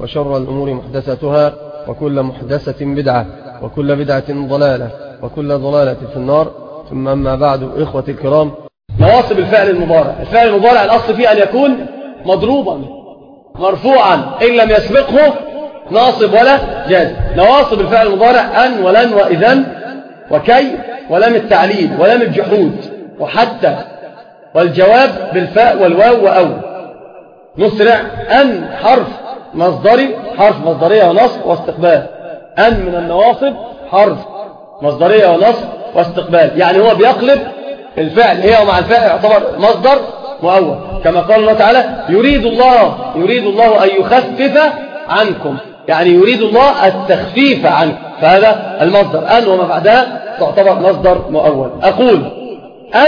وشر الأمور محدثتها وكل محدثة بدعة وكل بدعة ضلالة وكل ضلالة في النار. ثم أما بعد إخوة الكرام. نواصب الفعل المضارع. الفعل المضارع الأصل فيه أن يكون مضروبا مرفوعا. إن لم يسبقه ناصب ولا جاز. نواصب الفعل المضارع أن ولن وإذن وكي ولم التعليل ولم الجحود وحتى والجواب بالفاء والواو وأو. نسرع أن حرف مصدري حرف مصدرية ونصب واستقبال. أن من النواصب حرف مصدرية ونصب واستقبال. يعني هو بيقلب الفعل. هي ومع الفعل يعتبر مصدر مؤول. كما قال الله تعالى يريد الله يريد الله أن يخفف عنكم. يعني يريد الله التخفيف عنكم فهذا المصدر. أن وما بعدها تعتبر مصدر مؤول. أقول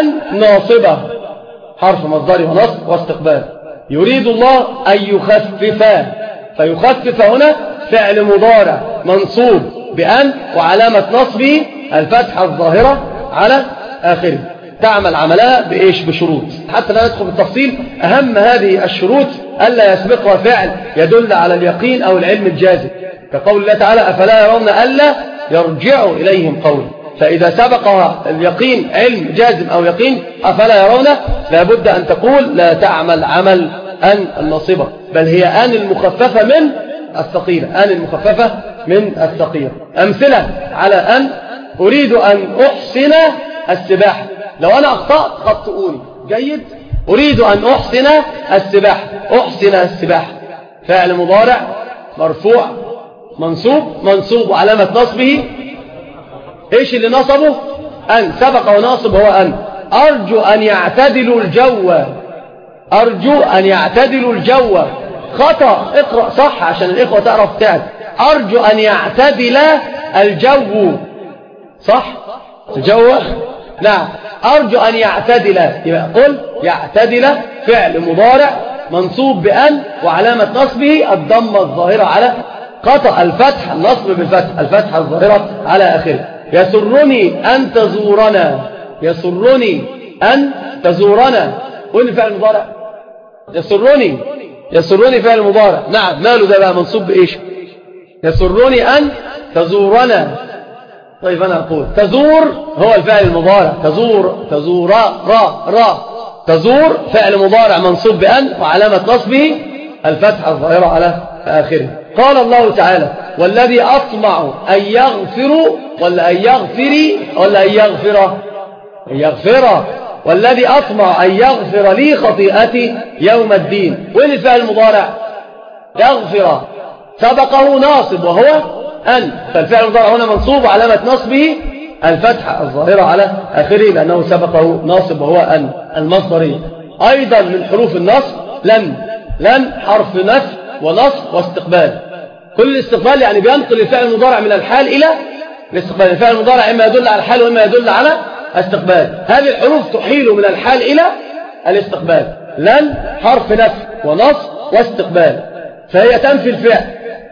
أن ناصبة حرف مصدري ونصب واستقبال. يريد الله أن يخفف فيخفف هنا فعل مضارع منصوب بأن وعلامة نصبه الفتحة الظاهرة على آخره. تعمل عملها بإيش؟ بشروط. حتى لا ندخل بالتفصيل أهم هذه الشروط ألا يسبقها فعل يدل على اليقين أو العلم الجازم. كقول الله تعالى أفلا يرون ألا يرجعوا إليهم قول فإذا سبقها اليقين علم جازم أو يقين أفلا يرون لابد أن تقول لا تعمل عمل أن الناصبة بل هي أن المخففة من الثقيلة أن المخففة من الثقيلة أمثلة على أن أريد أن أحسن السباحة. لو أنا أخطأت خطئوني. جيد. أريد أن أحسن السباحة. أحسن السباحة. فعل مضارع مرفوع منصوب. منصوب علامة نصبه. إيش اللي نصبه؟ أن. سبق وناصب هو أن. أرجو أن يعتدلوا الجو. أرجو أن يعتدلوا الجو. خطأ اقرأ صح عشان الإخوة تعرف تعد أرجو أن يعتدل الجو. صح؟ الجو نعم. أرجو أن يعتدل. يبقى قل يعتدل فعل مضارع منصوب بأن وعلامة نصبه الضمة الظاهرة على قطع الفتح النصب بالفتح الفتحة الظاهرة على آخره. يسرني أن تزورنا. يسرني أن تزورنا. قل فعل مضارع. يسرني يسرني فعل مضارع. نعم ماله ده بقى منصوب بإيش؟ يسرني أن تزورنا. طيب أنا أقول تزور هو الفعل المضارع. تزور تزور را را. تزور فعل مضارع منصوب بأن وعلامة نصبه الفتحة الظاهرة على آخره. قال الله تعالى والذي أطمع أن يغفر ولا أن يغفري ولا أن يغفر أن يغفر. والذي أطمع أن يغفر لي خطيئتي يوم الدين. وين الفعل المضارع؟ يغفر. سبقه ناصب وهو أن. فالفعل المضارع هنا منصوب علامة نصبه الفتحة الظاهرة على آخره لأنه سبقه ناصب وهو أن. المصدري. أيضا من حروف النصب لن لن حرف نفي ونصب واستقبال. كل استقبال يعني بينقل الفعل المضارع من الحال إلى الاستقبال. الفعل المضارع إما يدل على الحال وإما يدل على استقبال هذه الحروف تحيل من الحال إلى الاستقبال. لن حرف نفي ونصب واستقبال. فهي تنفي الفعل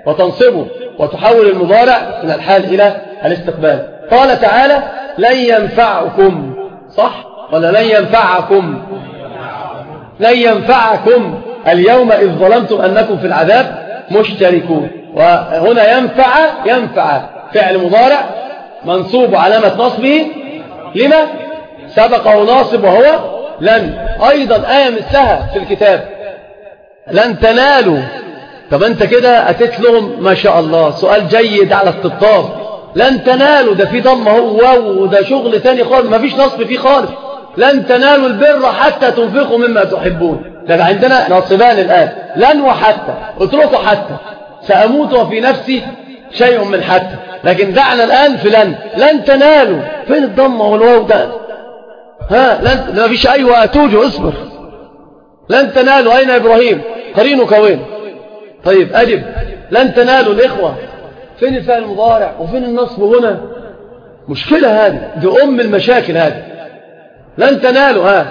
وتنصبه وتحول المضارع من الحال إلى الاستقبال. قال تعالى لن ينفعكم صح؟ ولا لن ينفعكم لن ينفعكم اليوم إذ ظلمتم أنكم في العذاب مشتركون. وهنا ينفع ينفع. فعل مضارع منصوب علامة نصبه لما سبقه ناصب وهو لن. أيضا آية مثلها في الكتاب. لن تنالوا. طب أنت كده أتيت لهم ما شاء الله. سؤال جيد على الطبطاب. لن تنالوا. ده في ضمة هو. وده شغل تاني خالص. ما فيش نصب فيه خالص. لن تنالوا البر حتى تنفقوا مما تحبون. ده عندنا ناصبان الآن. لن وحتى. اتركوا حتى. سأموت وفي نفسي شيء من حتى لكن دعنا الآن في لن لن تنالوا. فين الضمة والواو ده؟ ها لن ما فيش أي وأتوجه اصبر. لن تنالوا. أين إبراهيم؟ قرينك وين؟ طيب أجب. لن تنالوا الإخوة. فين الفعل المضارع؟ وفين النصب هنا؟ مشكلة هذه. دي أم المشاكل هذه. لن تنالوا. ها.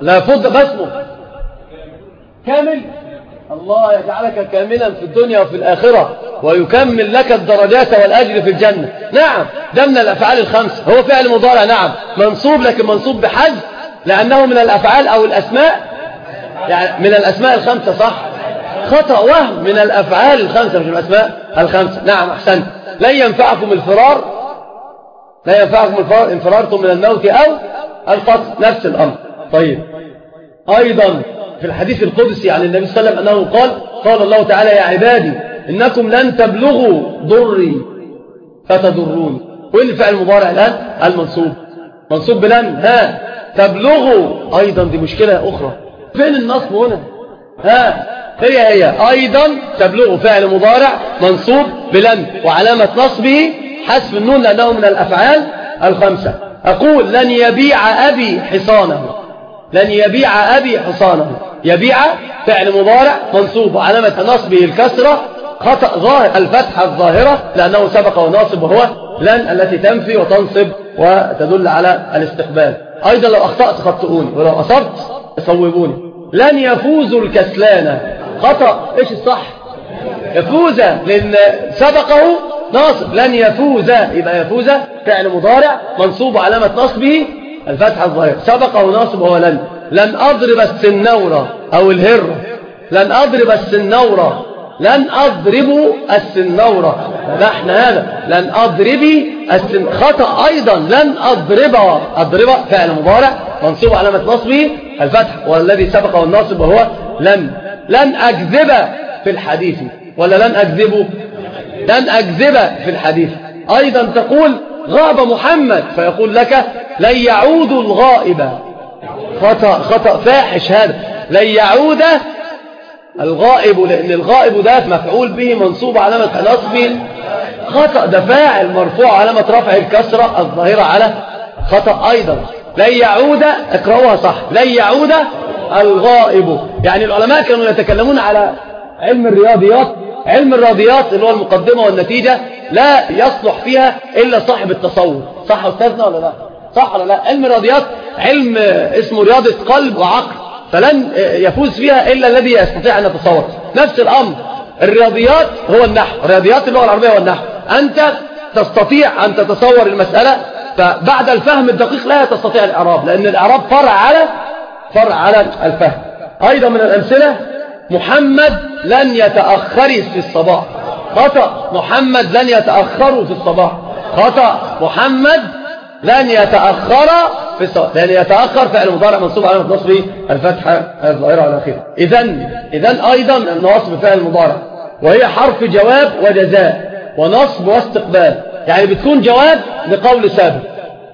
لا فض باسمه كامل. الله يجعلك كاملا في الدنيا وفي الآخرة. ويكمل لك الدرجات والأجر في الجنة. نعم ده من الأفعال الخمسة هو فعل مضارع نعم. منصوب لكن منصوب بحذف لأنه من الأفعال أو الأسماء يعني من الأسماء الخمسة صح؟ خطأ وهم من الأفعال الخمسة مش الأسماء الخمسة. نعم أحسنت. لن ينفعكم الفرار لا ينفعكم الفرار إن فررتم من الموت أو القتل. نفس الأمر. طيب. أيضا في الحديث القدسي عن النبي صلى الله عليه وسلم أنه قال قال الله تعالى يا عبادي إنكم لن تبلغوا ضري فتضروني. وين الفعل المضارع الآن؟ المنصوب. منصوب بلن. ها. تبلغوا. أيضا دي مشكلة أخرى. فين النصب هنا؟ ها. هي هي. أيضا تبلغوا. فعل مضارع منصوب بلن. وعلامة نصبه حذف النون لأنه من الأفعال الخمسة. أقول لن يبيع أبي حصانه. لن يبيع أبي حصانه. يبيع فعل مضارع منصوب. وعلامة نصبه الكسرة خطأ ظاهر الفتحة الظاهرة لأنه سبق وناصب وهو لن التي تنفي وتنصب وتدل على الاستقبال. أيضا لو أخطأت خطئوني ولو أصبت صوبوني. لن يفوز الكسلان. خطأ إيش الصح؟ يفوز لأن سبقه ناصب. لن يفوز يبقى يفوز فعل مضارع منصوب علامة نصبه الفتحة الظاهرة. سبقه ناصب وهو لن. لن أضرب السنورة أو الهرة لن أضرب السنورة لن أضرب السنورة. نحن هذا. لن أضربي السن خطأ أيضا. لن أضرب. أضرب فعل مضارع منصوب علامة نصبه الفتح والذي سبقه الناصب وهو لن. لن أكذب في الحديث. ولا لن أكذب. لن أكذب في الحديث. أيضا تقول غاب محمد. فيقول لك لن يعود الغائب. خطأ خطأ فاحش هذا. لن يعود الغائب لأن الغائب ده مفعول به منصوب علامة نصب. خطأ ده فاعل مرفوع علامة رفع الكسرة الظاهرة على خطأ أيضا. لن يعود اقرأوها صح. لن يعود الغائب. يعني العلماء كانوا يتكلمون على علم الرياضيات علم الرياضيات اللي هو المقدمة والنتيجة لا يصلح فيها إلا صاحب التصور صح أستاذنا ولا لا؟ صح ولا لا؟ علم الرياضيات علم اسمه رياضة قلب وعقل. فلن يفوز فيها إلا الذي يستطيع أن يتصور. نفس الأمر. الرياضيات هو النحو. الرياضيات اللغة العربية هو النحو. أنت تستطيع أن تتصور المسألة فبعد الفهم الدقيق لا تستطيع الإعراب لأن الإعراب فرع على فرع على الفهم. أيضا من الأمثلة محمد لن يتأخر في الصباح. خطأ. محمد لن يتأخر في الصباح. خطأ. محمد لن يتأخر في الصباح لن يتأخر فعل مضارع منصوب على نصبه الفتحة الظاهرة على الأخير. إذن إذن أيضا نصب فعل مضارع. وهي حرف جواب وجزاء. ونصب واستقبال. يعني بتكون جواب لقول سابق.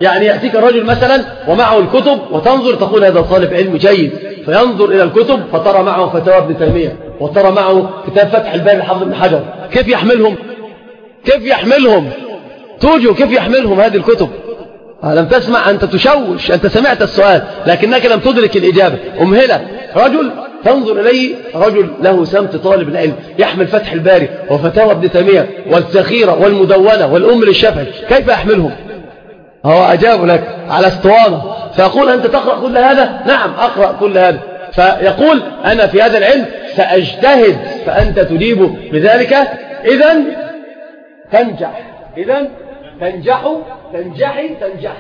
يعني يأتيك الرجل مثلا ومعه الكتب وتنظر تقول هذا طالب علم جيد. فينظر إلى الكتب فترى معه فتاوى ابن تيمية وترى معه كتاب فتح الباب لحافظ ابن حجر. كيف يحملهم؟ كيف يحملهم؟ توجه كيف يحملهم هذه الكتب؟ لم تسمع أنت تشوش أنت سمعت السؤال لكنك لم تدرك الإجابة. أمهلة رجل تنظر إليه رجل له سمت طالب العلم يحمل فتح الباري وفتاوى ابن تيمية والذخيرة والمدونة والأم للشفعي كيف يحملهم هو أجاب لك على اسطوانة. فيقول أنت تقرأ كل هذا؟ نعم أقرأ كل هذا. فيقول أنا في هذا العلم سأجتهد فأنت تجيب بذلك. إذا تنجح. إذا تنجح. تنجحي تنجح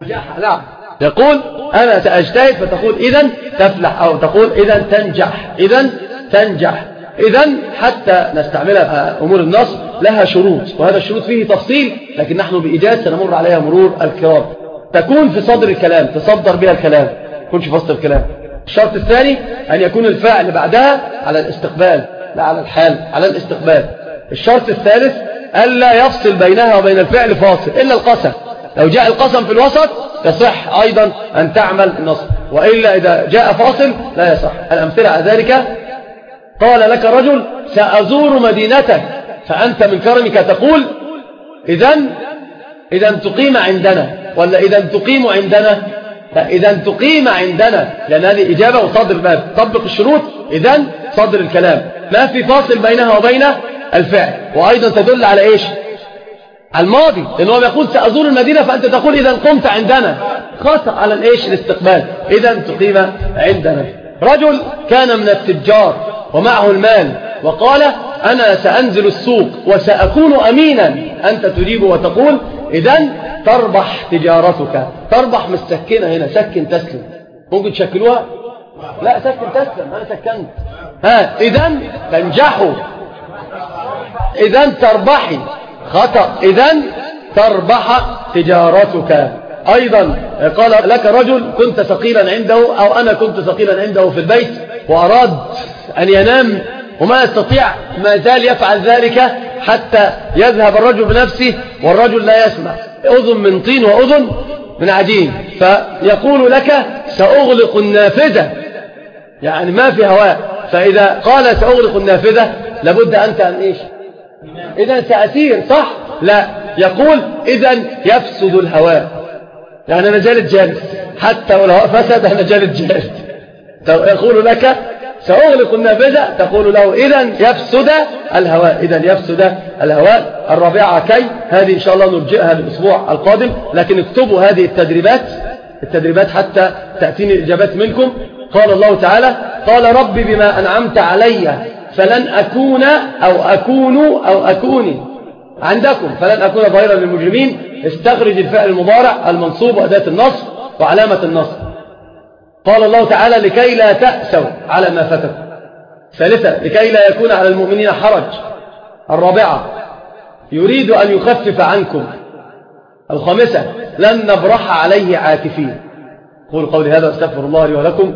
تنجح نعم يقول أنا سأجتهد فتقول إذا تفلح أو تقول إذا تنجح. إذا تنجح. إذا حتى نستعملها أمور النص لها شروط وهذا الشروط فيه تفصيل لكن نحن بإيجاز سنمر عليها مرور الكرام. تكون في صدر الكلام تصدر بها الكلام تكونش في وسط الكلام. الشرط الثاني أن يكون الفاعل بعدها على الاستقبال لا على الحال على الاستقبال. الشرط الثالث ألا يفصل بينها وبين الفعل فاصل إلا القسم. لو جاء القسم في الوسط يصح أيضا أن تعمل النصب وإلا إذا جاء فاصل لا يصح. الأمثلة على ذلك قال لك رجل سأزور مدينتك فأنت من كرمك تقول إذا إذا تقيم عندنا ولا إذا تقيم عندنا؟ فإذا تقيم عندنا. لأن هذه إجابة وصدر الباب. طبق الشروط إذا صدر الكلام. ما في فاصل بينها وبين الفعل. وأيضا تدل على إيش؟ الماضي. لأنه بيقول سأزور المدينة فأنت تقول إذا قمت عندنا. خاصة على الإيش؟ الاستقبال. إذا تقيم عندنا. رجل كان من التجار ومعه المال وقال أنا سأنزل السوق وسأكون أمينا. أنت تجيب وتقول إذا تربح تجارتك. تربح من السكينة هنا. سكن تسلم. ممكن تشكلوها؟ لا سكن تسلم. أنا سكنت. ها إذا تنجحوا. إذا تربحي خطأ. إذا تربح تجارتك. أيضا قال لك رجل كنت ثقيلا عنده أو أنا كنت ثقيلا عنده في البيت وأراد أن ينام وما يستطيع ما زال يفعل ذلك حتى يذهب الرجل بنفسه والرجل لا يسمع. أذن من طين وأذن من عجين. فيقول لك سأغلق النافذة. يعني ما في هواء. فإذا قال سأغلق النافذة لابد أنت أن إيش؟ إذا سأسير صح؟ لا. يقول إذا يفسد الهواء. يعني أنا جالد جالس. حتى والهواء فسد أنا جالد جالس. يقول لك سأغلق النافذة تقول له إذا يفسد الهواء. إذا يفسد الهواء الرابعة كي هذه إن شاء الله نرجئها الأسبوع القادم لكن اكتبوا هذه التدريبات التدريبات حتى تأتيني الإجابات منكم. قال الله تعالى قال رب بما أنعمت علي فلن أكون أو أكون أو أكوني عندكم. فلن أكون ظهيرا للمجرمين. استخرج الفعل المضارع المنصوب وأداة النصر وعلامة النصر قال الله تعالى لكي لا تأسوا على ما فتكم ثالثا لكي لا يكون على المؤمنين حرج. الرابعة يريد أن يخفف عنكم. الخامسة لن نبرح عليه عاكفين. قول قولي هذا استغفر الله لي ولكم.